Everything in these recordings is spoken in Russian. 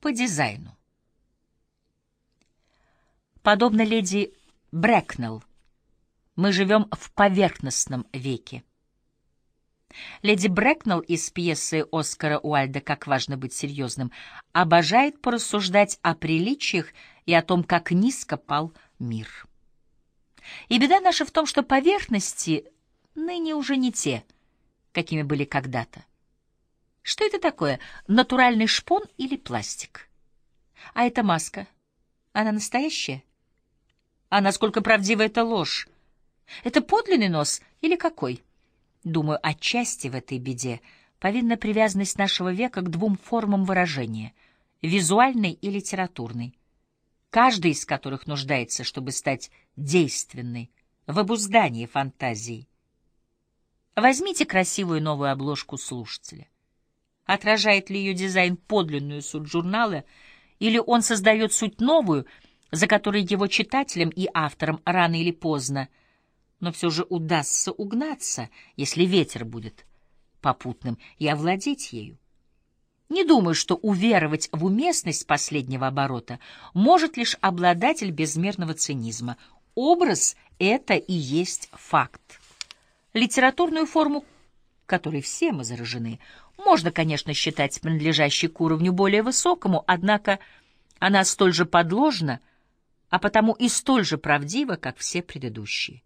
по дизайну. Подобно леди Брэкнелл, мы живем в поверхностном веке. Леди Брэкнелл из пьесы Оскара Уальда «Как важно быть серьезным» обожает порассуждать о приличиях и о том, как низко пал мир. И беда наша в том, что поверхности ныне уже не те, какими были когда-то. Что это такое, натуральный шпон или пластик? А эта маска, она настоящая? А насколько правдива эта ложь? Это подлинный нос или какой? Думаю, отчасти в этой беде повинна привязанность нашего века к двум формам выражения — визуальной и литературной, каждый из которых нуждается, чтобы стать действенной, в обуздании фантазии. Возьмите красивую новую обложку слушателя. Отражает ли ее дизайн подлинную суть журнала, или он создает суть новую, за которой его читателям и авторам рано или поздно — но все же удастся угнаться, если ветер будет попутным, и овладеть ею. Не думаю, что уверовать в уместность последнего оборота может лишь обладатель безмерного цинизма. Образ — это и есть факт. Литературную форму, которой все мы заражены, можно, конечно, считать принадлежащей к уровню более высокому, однако она столь же подложна, а потому и столь же правдива, как все предыдущие.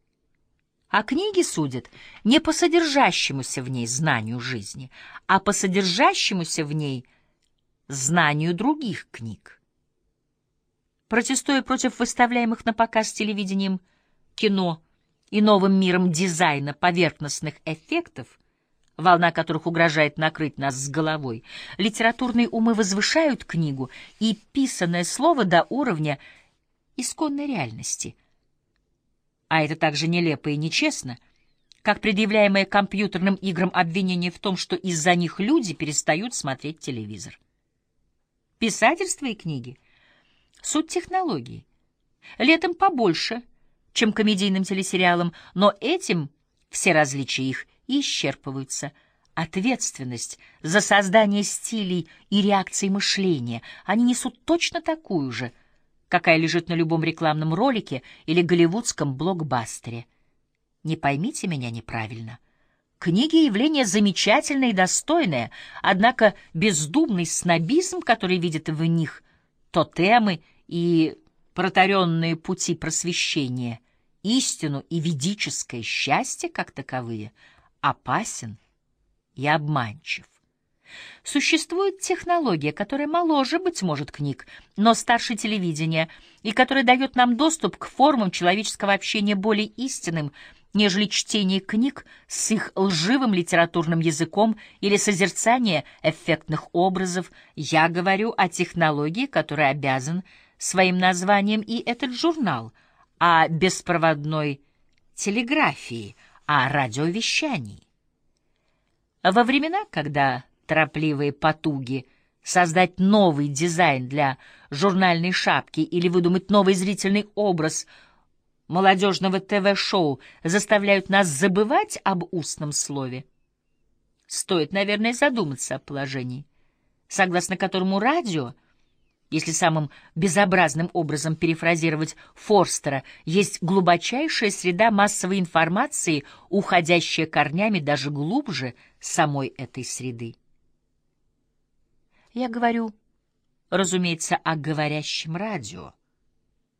А книги судят не по содержащемуся в ней знанию жизни, а по содержащемуся в ней знанию других книг. Протестуя против выставляемых на показ телевидением, кино и новым миром дизайна поверхностных эффектов, волна которых угрожает накрыть нас с головой, литературные умы возвышают книгу и писанное слово до уровня исконной реальности — а это также нелепо и нечестно, как предъявляемое компьютерным играм обвинение в том, что из-за них люди перестают смотреть телевизор. Писательство и книги — суть технологии. Летом побольше, чем комедийным телесериалам, но этим все различия их исчерпываются. Ответственность за создание стилей и реакций мышления они несут точно такую же — какая лежит на любом рекламном ролике или голливудском блокбастере. Не поймите меня неправильно. Книги — явление замечательное и достойное, однако бездумный снобизм, который видит в них тотемы и протаренные пути просвещения, истину и ведическое счастье как таковые, опасен и обманчив. Существует технология, которая моложе, быть может, книг, но старше телевидения, и которая дает нам доступ к формам человеческого общения более истинным, нежели чтение книг с их лживым литературным языком или созерцание эффектных образов. Я говорю о технологии, которая обязан своим названием и этот журнал, о беспроводной телеграфии, о радиовещании. Во времена, когда торопливые потуги создать новый дизайн для журнальной шапки или выдумать новый зрительный образ молодежного ТВ-шоу заставляют нас забывать об устном слове. Стоит, наверное, задуматься о положении, согласно которому радио, если самым безобразным образом перефразировать Форстера, есть глубочайшая среда массовой информации, уходящая корнями даже глубже самой этой среды. Я говорю, разумеется, о говорящем радио.